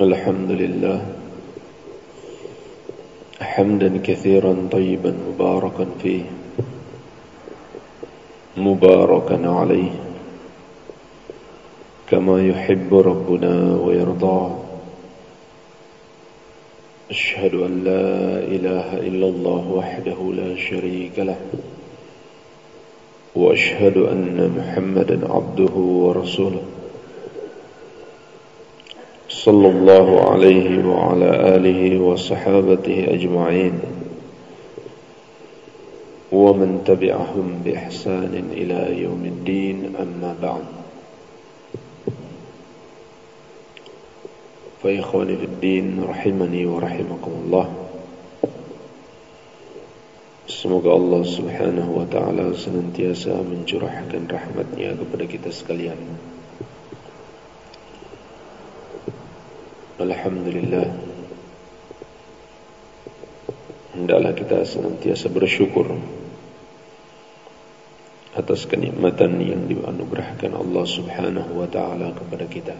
الحمد لله. حمدا كثيرا طيبا مباركا فيه. مباركا عليه. كما يحب ربنا ويرضى أشهد أن لا إله إلا الله وحده لا شريك له. وأشهد أن محمدا عبده ورسوله. صلى الله عليه وعلى آله وصحابته أجمعين. ومن تبعهم بإحسان إلى يوم الدين أما بعد. فإخواني في الدين رحمني ورحمكم الله. Semoga Allah subhanahu wa ta'ala senantiasa mencurahkan rahmatnya kepada kita sekalian. Alhamdulillah. Hendaklah kita senantiasa bersyukur Atas kenikmatan yang dianugerahkan Allah subhanahu wa ta'ala kepada kita.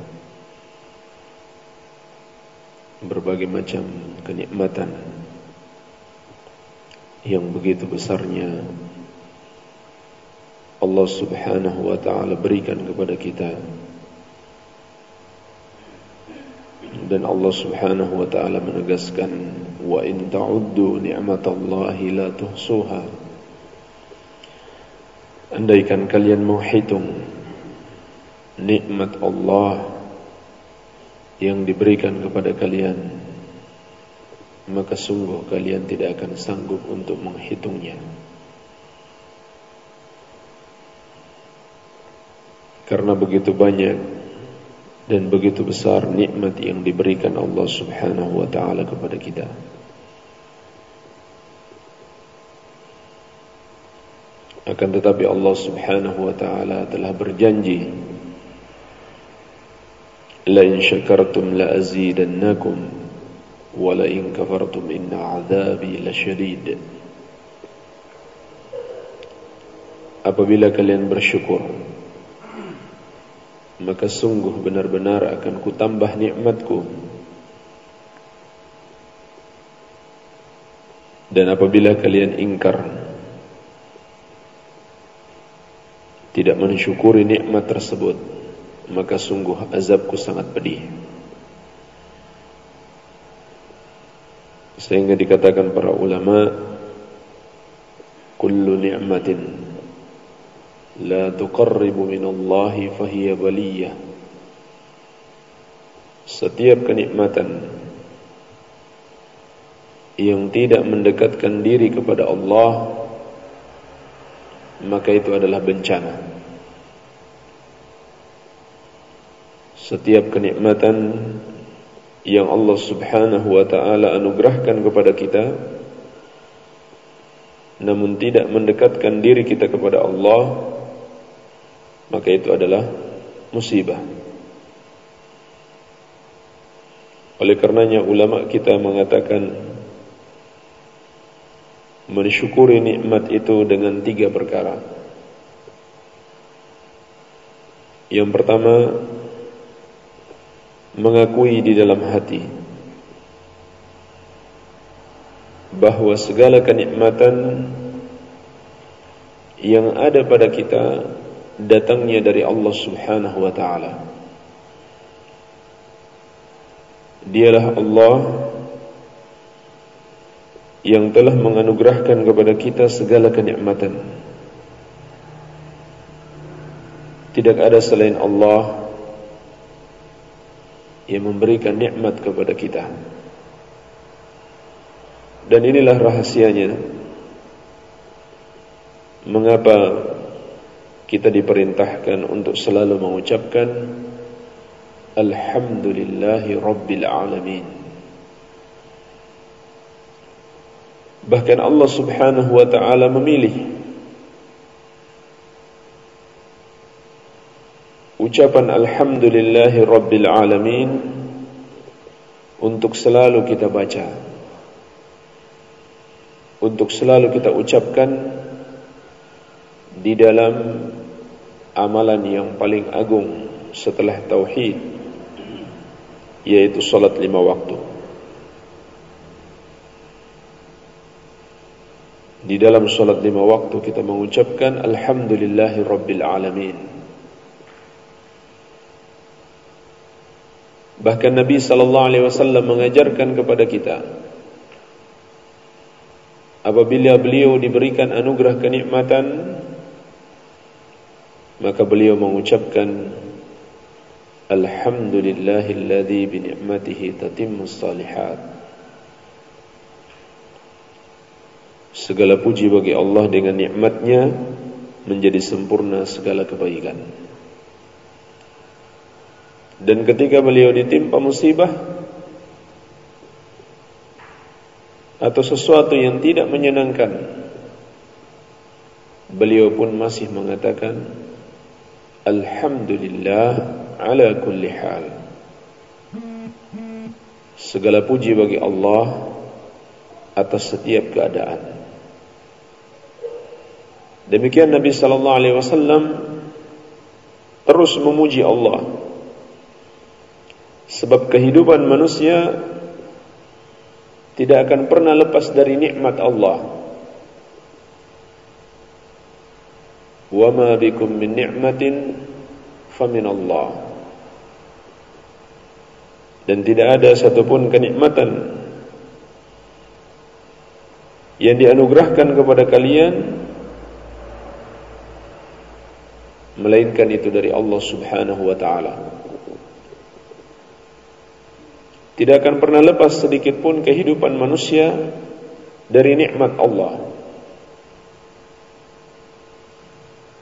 Berbagai macam kenikmatan yang begitu besarnya Allah subhanahu wa ta'ala berikan kepada kita dan Allah subhanahu wa ta'ala menegaskan wa in ta'uddu ni'matallahi la tuhsuha andaikan kalian mau hitung nikmat Allah yang diberikan kepada kalian maka sungguh kalian tidak akan sanggup untuk menghitungnya. Karena begitu banyak dan begitu besar nikmat yang diberikan Allah Subhanahu wa taala kepada kita. Akan tetapi Allah Subhanahu wa taala telah berjanji La in syakartum la azidannakum wa la in kafartum inna azabi lasyadid. Apabila kalian bersyukur Maka sungguh benar-benar akan kutambah nikmatku. Dan apabila kalian ingkar Tidak mensyukuri nikmat tersebut Maka sungguh azabku sangat pedih. Sehingga dikatakan para ulama Kullu ni'matin La tuqarribu minallahi fahiya baliyah Setiap kenikmatan Yang tidak mendekatkan diri kepada Allah Maka itu adalah bencana. Setiap kenikmatan yang Allah subhanahu wa ta'ala anugerahkan kepada kita namun tidak mendekatkan diri kita kepada Allah maka itu adalah musibah. Oleh karenanya ulama kita mengatakan mensyukuri nikmat itu dengan tiga perkara. Yang pertama mengakui di dalam hati bahawa segala kenikmatan yang ada pada kita datangnya dari Allah Subhanahu wa taala. Dialah Allah yang telah menganugerahkan kepada kita segala kenikmatan. Tidak ada selain Allah yang memberikan nikmat kepada kita. Dan inilah rahasianya mengapa kita diperintahkan untuk selalu mengucapkan alhamdulillahi rabbil alamin. Bahkan Allah Subhanahu wa taala memilih ucapan alhamdulillahi rabbil alamin untuk selalu kita baca untuk selalu kita ucapkan di dalam amalan yang paling agung setelah tauhid yaitu salat lima waktu. Di dalam salat lima waktu kita mengucapkan Alhamdulillahi Rabbil Alamin. Bahkan Nabi sallallahu alaihi wasallam mengajarkan kepada kita apabila beliau diberikan anugerah kenikmatan maka beliau mengucapkan Alhamdulillahilladzi bi ni'matihi tatimmus salihat Segala puji bagi Allah dengan nikmatnya menjadi sempurna segala kebaikan. Dan ketika beliau ditimpa musibah atau sesuatu yang tidak menyenangkan, beliau pun masih mengatakan Alhamdulillah ala kulli hal. Segala puji bagi Allah atas setiap keadaan. Demikian Nabi sallallahu alaihi wasallam terus memuji Allah. Sebab kehidupan manusia tidak akan pernah lepas dari nikmat Allah وَمَا بِكُم مِّن نِعْمَةٍ فَمِنَ اللَّهِ Dan tidak ada satupun kenikmatan yang dianugerahkan kepada kalian melainkan itu dari Allah Subhanahu wa taala. Tidak akan pernah lepas sedikit pun kehidupan manusia dari nikmat Allah.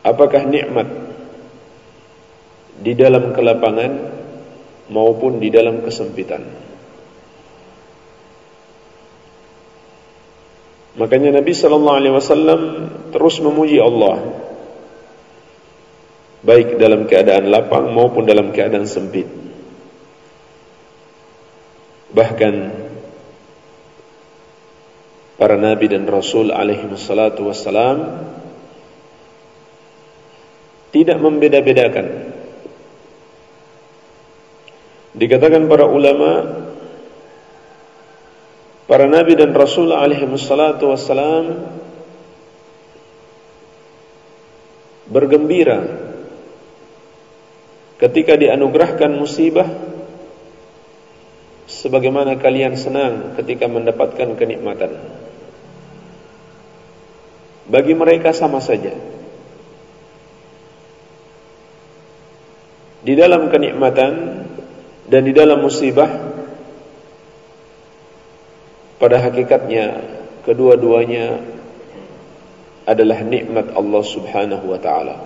Apakah nikmat di dalam kelapangan maupun di dalam kesempitan? Makanya Nabi sallallahu alaihi wasallam terus memuji Allah. Baik dalam keadaan lapang maupun dalam keadaan sempit. Bahkan para nabi dan rasul alaihi wassalatu wassalam tidak membeda-bedakan. Dikatakan para ulama, para nabi dan rasul alaihi wassalatu wassalam bergembira ketika dianugerahkan musibah sebagaimana kalian senang ketika mendapatkan kenikmatan. Bagi mereka sama saja. Di dalam kenikmatan dan di dalam musibah pada hakikatnya kedua-duanya adalah nikmat Allah Subhanahu wa taala.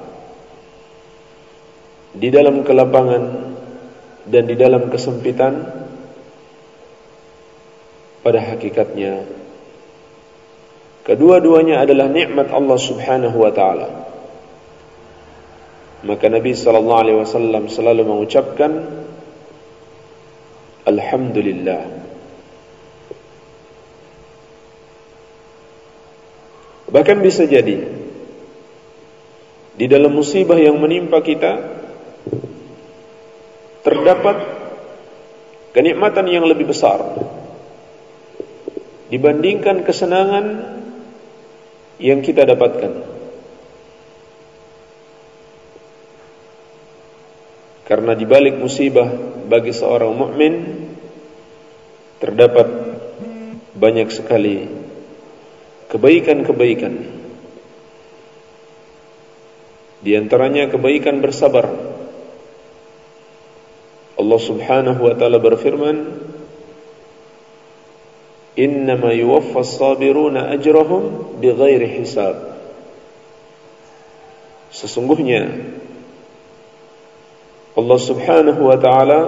Di dalam kelapangan dan di dalam kesempitan pada hakikatnya kedua-duanya adalah nikmat Allah Subhanahu wa taala Maka Nabi sallallahu alaihi wasallam selalu mengucapkan alhamdulillah. Bahkan bisa jadi di dalam musibah yang menimpa kita terdapat kenikmatan yang lebih besar dibandingkan kesenangan yang kita dapatkan. Karena di balik musibah bagi seorang mukmin terdapat banyak sekali kebaikan-kebaikan. Di antaranya kebaikan bersabar. Allah Subhanahu wa taala berfirman, "Innama yuwaffas sabiruna ajrahum bighairi hisab." Sesungguhnya Allah subhanahu wa ta'ala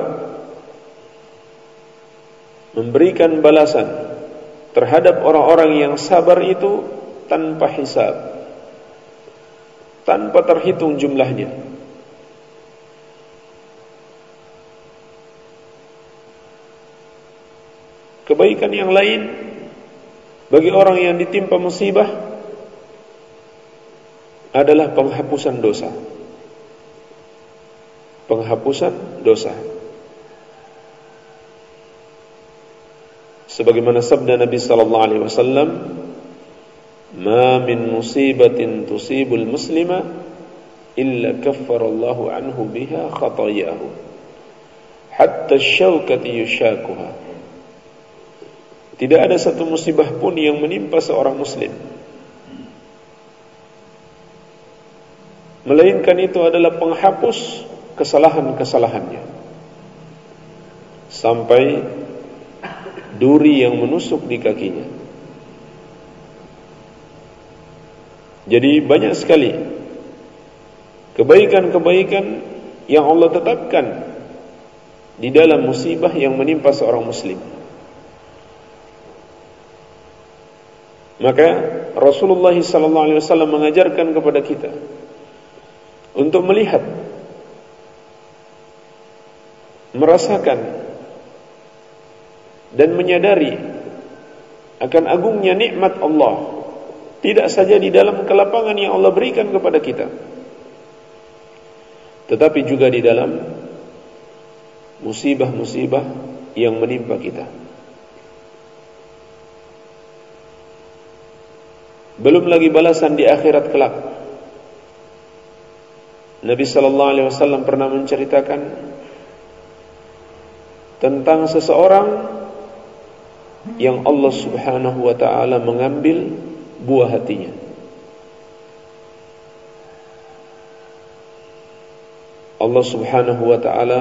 memberikan balasan terhadap orang-orang yang sabar itu tanpa hisab tanpa terhitung jumlahnya. Kebaikan yang lain bagi orang yang ditimpa musibah adalah penghapusan dosa penghapusan dosa. sebagaimana sabda Nabi sallallahu alaihi wasallam ma min musibatin tusibul muslima illa kaffara Allah anhu biha khatayahu hatta syaukati yushakuha tidak ada satu musibah pun yang menimpa seorang muslim melainkan itu adalah penghapus kesalahan-kesalahannya sampai duri yang menusuk di kakinya. Jadi banyak sekali kebaikan-kebaikan yang Allah tetapkan di dalam musibah yang menimpa seorang muslim. Maka Rasulullah sallallahu alaihi wasallam mengajarkan kepada kita untuk melihat merasakan dan menyadari akan agungnya nikmat Allah tidak saja di dalam kelapangan yang Allah berikan kepada kita tetapi juga di dalam musibah-musibah yang menimpa kita. Belum lagi balasan di akhirat kelak. Nabi sallallahu alaihi wasallam pernah menceritakan tentang seseorang yang Allah subhanahu wa ta'ala mengambil buah hatinya. Allah subhanahu wa ta'ala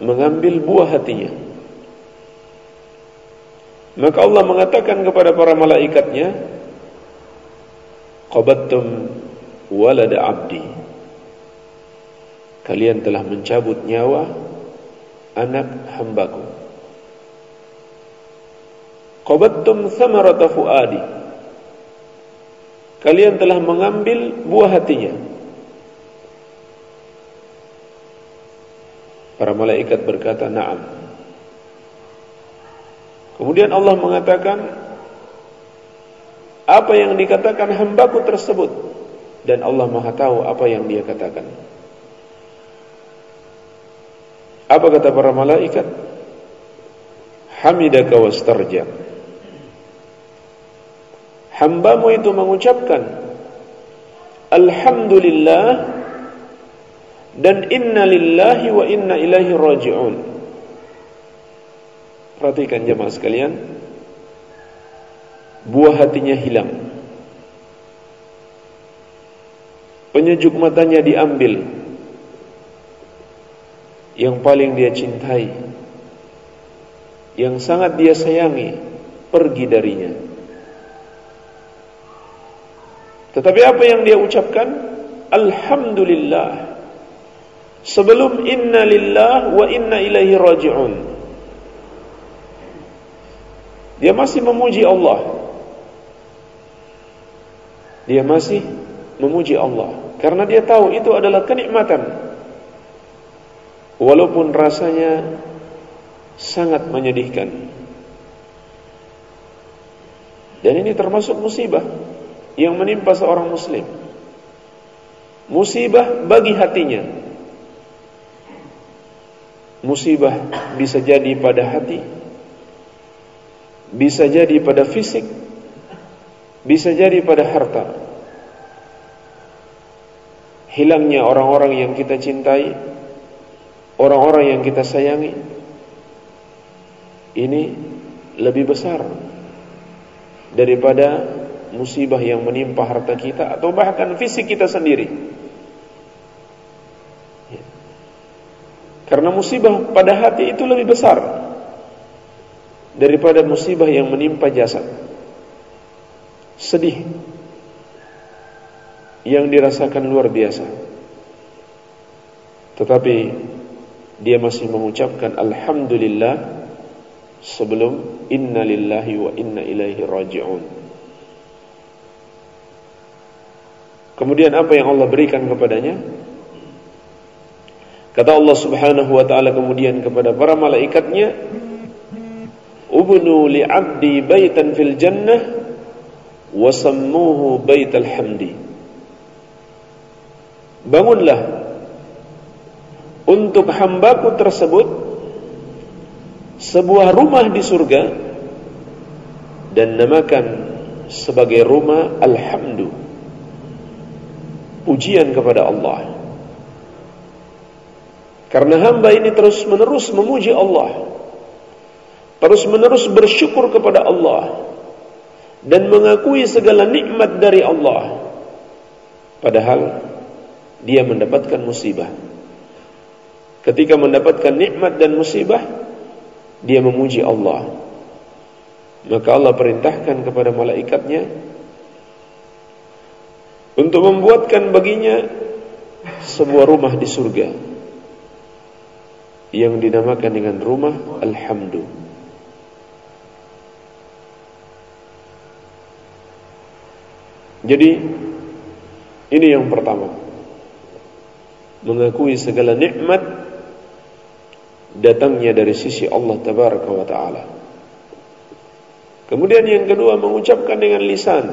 mengambil buah hatinya. Maka Allah mengatakan kepada para malaikatnya qabattum walada abdi. Kalian telah mencabut nyawa anak hambaku. Qabattum thamarata fuadi. Kalian telah mengambil buah hatinya. Para malaikat berkata na'am. Kemudian Allah mengatakan apa yang dikatakan hambaku tersebut? Dan Allah Maha tahu apa yang dia katakan apa kata para malaikat? Hamidaka wastarja. Hambamu itu mengucapkan Alhamdulillah dan inna lillahi wa inna ilahi raji'un. Perhatikan jemaah sekalian buah hatinya hilang. Penyejuk matanya diambil yang paling dia cintai yang sangat dia sayangi pergi darinya Tetapi apa yang dia ucapkan? Alhamdulillah. Sebelum inna lillah wa inna ilaihi raji'un. Dia masih memuji Allah. Dia masih memuji Allah. Karena dia tahu itu adalah kenikmatan. Walaupun rasanya sangat menyedihkan. Dan ini termasuk musibah yang menimpa seorang muslim. Musibah bagi hatinya. Musibah bisa jadi pada hati bisa jadi pada fisik bisa jadi pada harta. Hilangnya orang-orang yang kita cintai orang-orang yang kita sayangi ini lebih besar daripada musibah yang menimpa harta kita atau bahkan fisik kita sendiri. Ya. Karena musibah pada hati itu lebih besar daripada musibah yang menimpa jasad. Sedih yang dirasakan luar biasa. Tetapi dia masih mengucapkan alhamdulillah sebelum inna lillahi wa inna ilaihi raji'un. Kemudian apa yang Allah berikan kepadanya? Kata Allah Subhanahu wa taala kemudian kepada para malaikatnya, "Ubnu li 'abdi baitan fil jannah wa sammuhu baital hamdi." Bangunlah untuk hambaku tersebut sebuah rumah di surga dan namakan sebagai rumah alhamdu. Pujian kepada Allah. Karena hamba ini terus menerus memuji Allah terus menerus bersyukur kepada Allah dan mengakui segala nikmat dari Allah. Padahal dia mendapatkan musibah ketika mendapatkan nikmat dan musibah dia memuji Allah maka Allah perintahkan kepada malaikatnya untuk membuatkan baginya sebuah rumah di surga yang dinamakan dengan rumah Alhamdu. Jadi ini yang pertama mengakui segala nikmat datangnya dari sisi Allah Tabaraka wa Taala. Kemudian yang kedua mengucapkan dengan lisan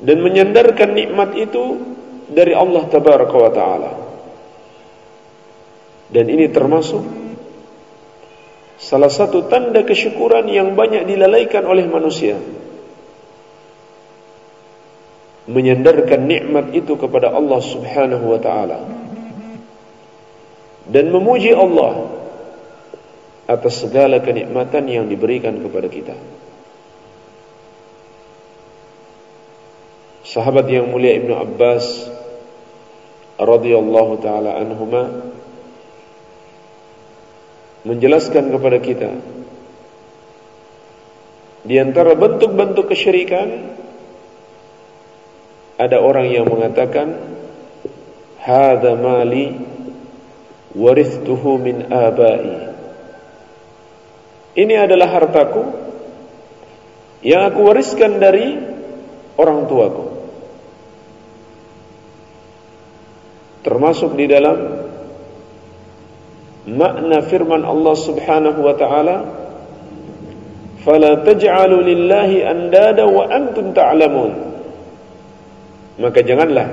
dan menyandarkan nikmat itu dari Allah Tabaraka wa Taala. Dan ini termasuk salah satu tanda kesyukuran yang banyak dilalaikan oleh manusia. Menyandarkan nikmat itu kepada Allah Subhanahu wa Taala dan memuji Allah atas segala kenikmatan yang diberikan kepada kita. Sahabat yang mulia Ibnu Abbas radhiyallahu taala anhuma menjelaskan kepada kita di antara bentuk-bentuk kesyirikan ada orang yang mengatakan hadza mali warithtuhu min abai ini adalah hartaku yang aku wariskan dari orang tuaku. Termasuk di dalam makna firman Allah Subhanahu wa taala, "Fala taj'alu lillahi andada wa antum ta'lamun." Maka janganlah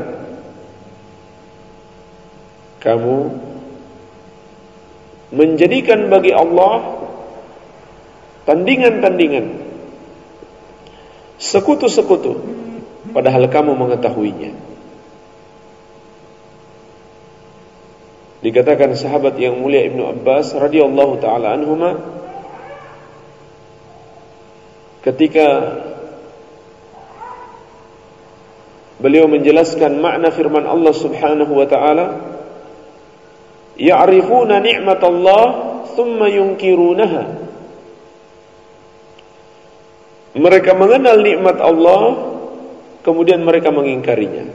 kamu menjadikan bagi Allah tandingan-tandingan sekutu-sekutu padahal kamu mengetahuinya. Dikatakan sahabat yang mulia Ibnu Abbas radhiyallahu taala anhuma ketika beliau menjelaskan makna firman Allah Subhanahu wa taala ya'rifuna ni'matallah thumma yunkirunaha mereka mengenal nikmat Allah kemudian mereka mengingkarinya.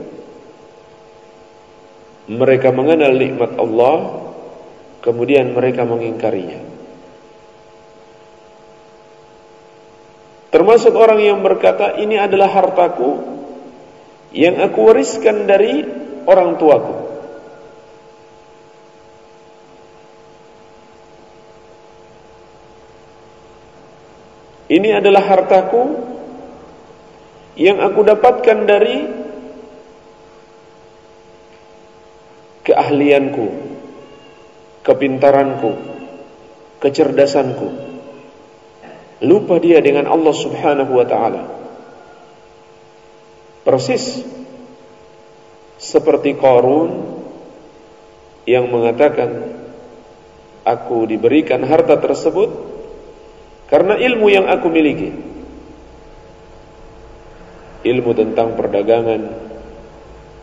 Mereka mengenal nikmat Allah kemudian mereka mengingkarinya. Termasuk orang yang berkata ini adalah hartaku yang aku wariskan dari orang tuaku Ini adalah hartaku yang aku dapatkan dari keahlianku, kepintaranku, kecerdasanku. Lupa dia dengan Allah Subhanahu wa taala. Persis seperti Qarun yang mengatakan aku diberikan harta tersebut karena ilmu yang aku miliki. Ilmu tentang perdagangan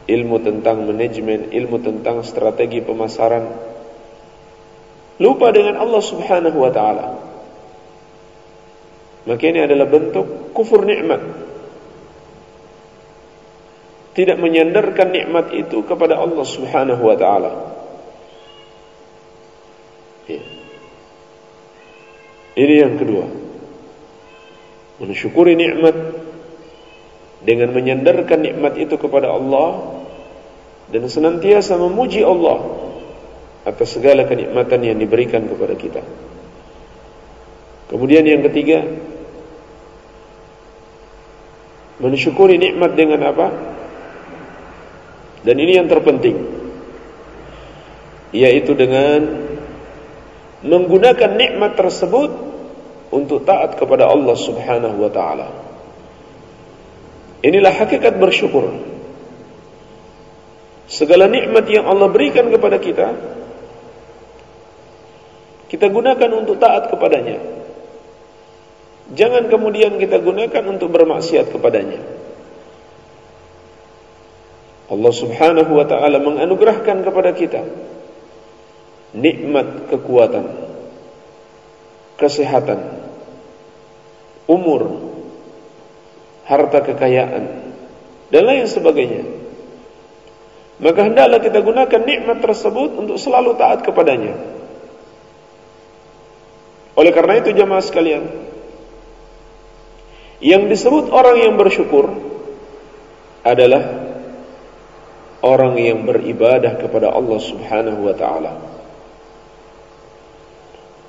Ilmu tentang manajemen Ilmu tentang strategi pemasaran. Lupa dengan Allah subhanahu wa ta'ala. Maka ini adalah bentuk kufur nikmat. Tidak menyandarkan nikmat itu kepada Allah subhanahu wa ta'ala ini yang kedua. Mensyukuri nikmat dengan menyandarkan nikmat itu kepada Allah dan senantiasa memuji Allah atas segala kenikmatan yang diberikan kepada kita. Kemudian yang ketiga, mensyukuri nikmat dengan apa? Dan ini yang terpenting, yaitu dengan menggunakan nikmat tersebut untuk taat kepada Allah Subhanahu wa taala. Inilah hakikat bersyukur. Segala nikmat yang Allah berikan kepada kita kita gunakan untuk taat kepadanya. Jangan kemudian kita gunakan untuk bermaksiat kepadanya. Allah Subhanahu wa taala menganugerahkan kepada kita nikmat kekuatan, kesehatan, umur, harta kekayaan dan lain sebagainya. Maka hendaklah kita gunakan nikmat tersebut untuk selalu taat kepadanya. Oleh karena itu jemaah sekalian, yang disebut orang yang bersyukur adalah orang yang beribadah kepada Allah Subhanahu wa taala.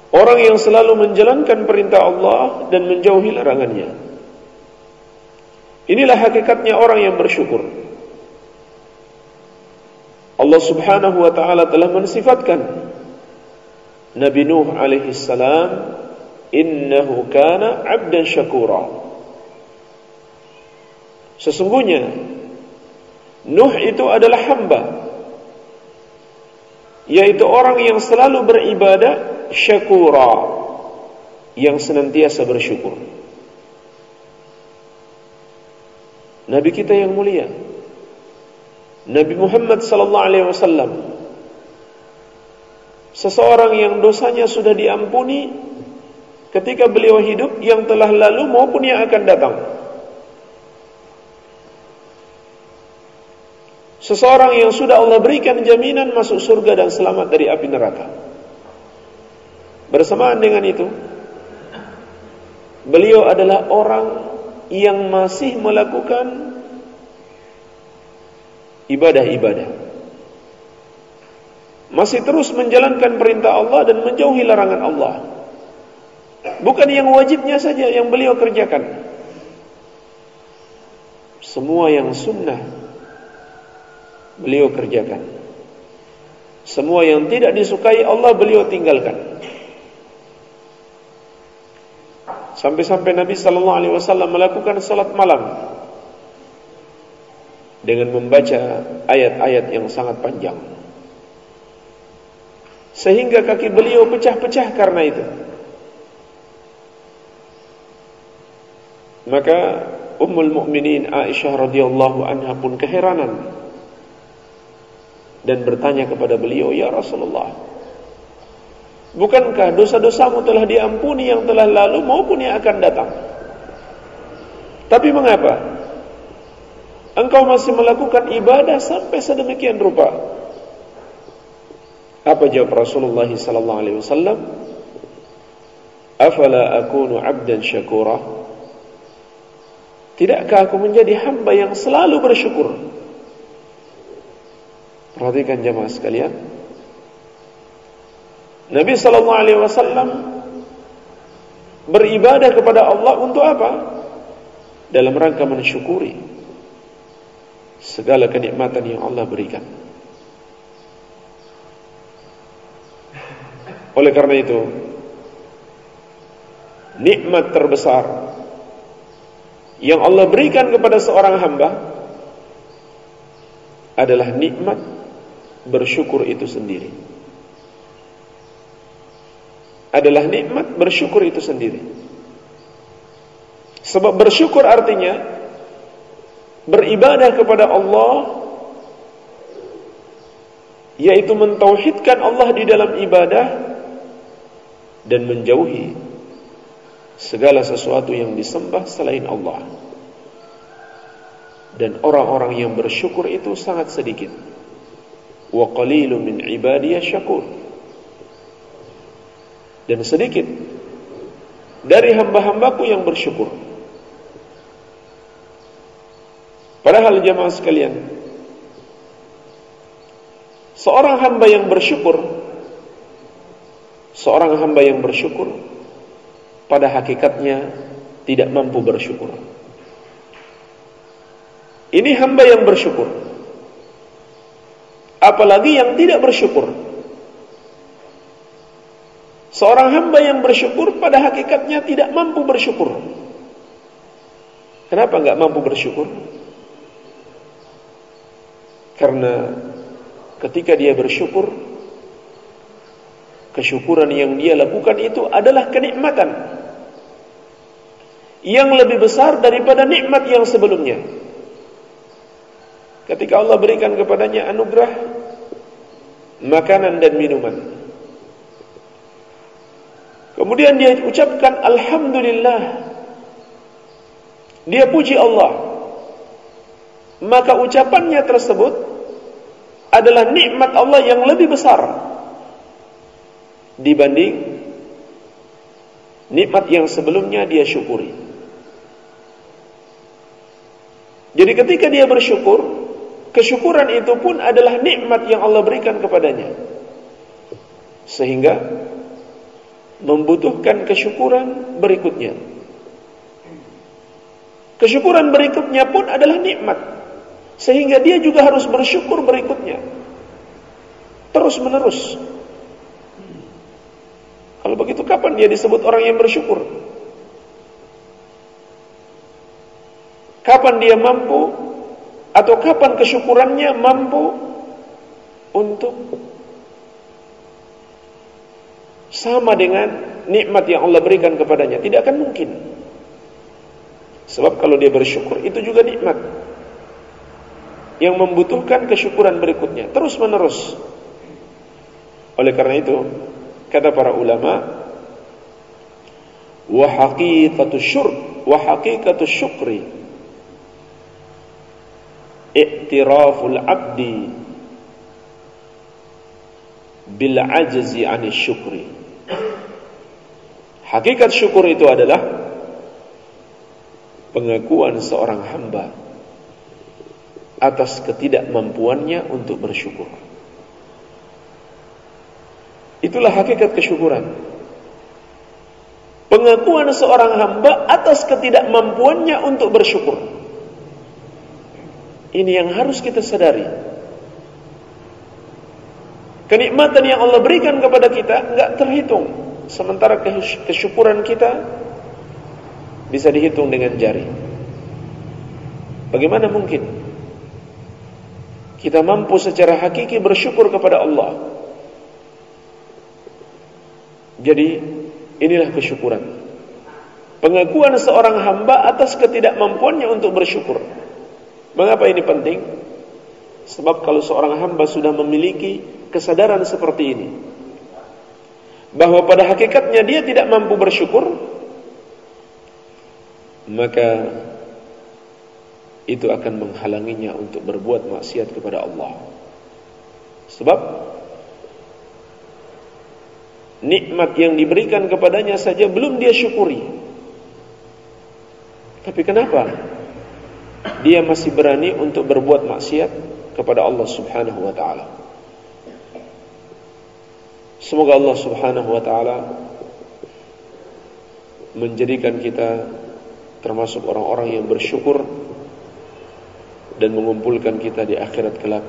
Orang yang selalu menjalankan perintah Allah dan menjauhi larangannya. Inilah hakikatnya orang yang bersyukur. Allah Subhanahu wa taala telah mensifatkan Nabi Nuh alaihi salam innahu kana 'abdan syakura. Sesungguhnya Nuh itu adalah hamba yaitu orang yang selalu beribadah syakura yang senantiasa bersyukur Nabi kita yang mulia Nabi Muhammad sallallahu alaihi wasallam seseorang yang dosanya sudah diampuni ketika beliau hidup yang telah lalu maupun yang akan datang Seseorang yang sudah Allah berikan jaminan masuk surga dan selamat dari api neraka. Bersamaan dengan itu, beliau adalah orang yang masih melakukan ibadah-ibadah. Masih terus menjalankan perintah Allah dan menjauhi larangan Allah. Bukan yang wajibnya saja yang beliau kerjakan. Semua yang sunnah beliau kerjakan. Semua yang tidak disukai Allah beliau tinggalkan. Sampai-sampai Nabi sallallahu alaihi wasallam melakukan salat malam dengan membaca ayat-ayat yang sangat panjang. Sehingga kaki beliau pecah-pecah karena itu. Maka Ummul Mukminin Aisyah radhiyallahu anha pun keheranan dan bertanya kepada beliau, "Ya Rasulullah, bukankah dosa-dosamu telah diampuni yang telah lalu maupun yang akan datang? Tapi mengapa engkau masih melakukan ibadah sampai sedemikian rupa?" Apa jawab Rasulullah sallallahu alaihi wasallam? "Afala akunu 'abdan syakura?" Tidakkah aku menjadi hamba yang selalu bersyukur? Perhatikan jemaah sekalian. Nabi sallallahu alaihi wasallam beribadah kepada Allah untuk apa? Dalam rangka mensyukuri segala kenikmatan yang Allah berikan. Oleh karena itu, nikmat terbesar yang Allah berikan kepada seorang hamba adalah nikmat bersyukur itu sendiri adalah nikmat bersyukur itu sendiri. Sebab bersyukur artinya beribadah kepada Allah yaitu mentauhidkan Allah di dalam ibadah dan menjauhi segala sesuatu yang disembah selain Allah. Dan orang-orang yang bersyukur itu sangat sedikit. Wa qalilun min ibadiy syakur dan sedikit dari hamba-hambaku yang bersyukur. Padahal jemaah sekalian seorang hamba yang bersyukur seorang hamba yang bersyukur pada hakikatnya tidak mampu bersyukur. Ini hamba yang bersyukur. Apalagi yang tidak bersyukur Seorang hamba yang bersyukur pada hakikatnya tidak mampu bersyukur. Kenapa enggak mampu bersyukur? Karena ketika dia bersyukur, kesyukuran yang dia lakukan itu adalah kenikmatan yang lebih besar daripada nikmat yang sebelumnya. Ketika Allah berikan kepadanya anugerah makanan dan minuman, Kemudian dia ucapkan Alhamdulillah. Dia puji Allah. Maka ucapannya tersebut Adalah nikmat Allah yang lebih besar Dibanding Nikmat yang sebelumnya dia syukuri. Jadi ketika dia bersyukur Kesyukuran itu pun adalah nikmat yang Allah berikan kepadanya. Sehingga membutuhkan kesyukuran berikutnya. Kesyukuran berikutnya pun adalah nikmat. Sehingga dia juga harus bersyukur berikutnya. Terus menerus. Kalau begitu kapan dia disebut orang yang bersyukur? Kapan dia mampu atau kapan kesyukurannya mampu untuk sama dengan nikmat yang Allah berikan kepadanya. Tidak akan mungkin. Sebab kalau dia bersyukur itu juga nikmat. Yang membutuhkan kesyukuran berikutnya. Terus menerus. Oleh karena itu kata para ulama wa haqiqatu syurb wa haqiqatu syukri i'tiraful abdi bil ajzi 'ani syukri Hakikat syukur itu adalah pengakuan seorang hamba atas ketidakmampuannya untuk bersyukur. Itulah hakikat kesyukuran. Pengakuan seorang hamba atas ketidakmampuannya untuk bersyukur. Ini yang harus kita sadari. Kenikmatan yang Allah berikan kepada kita enggak terhitung. Sementara kesyukuran kita bisa dihitung dengan jari. Bagaimana mungkin kita mampu secara hakiki bersyukur kepada Allah? Jadi inilah kesyukuran. Pengakuan seorang hamba atas ketidakmampuannya untuk bersyukur. Mengapa ini penting? Sebab kalau seorang hamba sudah memiliki kesadaran seperti ini, bahawa pada hakikatnya dia tidak mampu bersyukur maka itu akan menghalanginya untuk berbuat maksiat kepada Allah. Sebab nikmat yang diberikan kepadanya saja belum dia syukuri. Tapi kenapa? Dia masih berani untuk berbuat maksiat kepada Allah Subhanahu wa taala. Semoga Allah subhanahu wa ta'ala Menjadikan kita Termasuk orang-orang yang bersyukur Dan mengumpulkan kita di akhirat kelak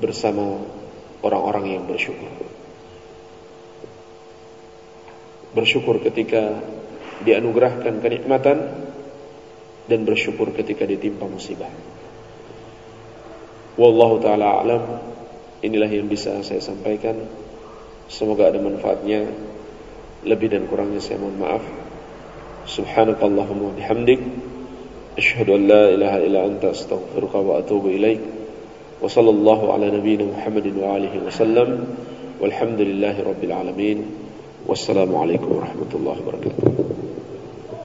Bersama orang-orang yang bersyukur. Bersyukur ketika Dianugerahkan kenikmatan Dan bersyukur ketika ditimpa musibah Wallahu ta'ala alam. Inilah yang bisa saya sampaikan. Semoga ada manfaatnya. Lebih dan kurangnya saya mohon maaf. Subhanakallahumma bihamdik. Ashhadu an la ilaha illa anta astaghfiruka wa atubu ilaik. Wa sallallahu ala nabiyina Muhammadin wa alihi wa sallam. Walhamdulillahi rabbil alamin. Wassalamualaikum warahmatullahi wabarakatuh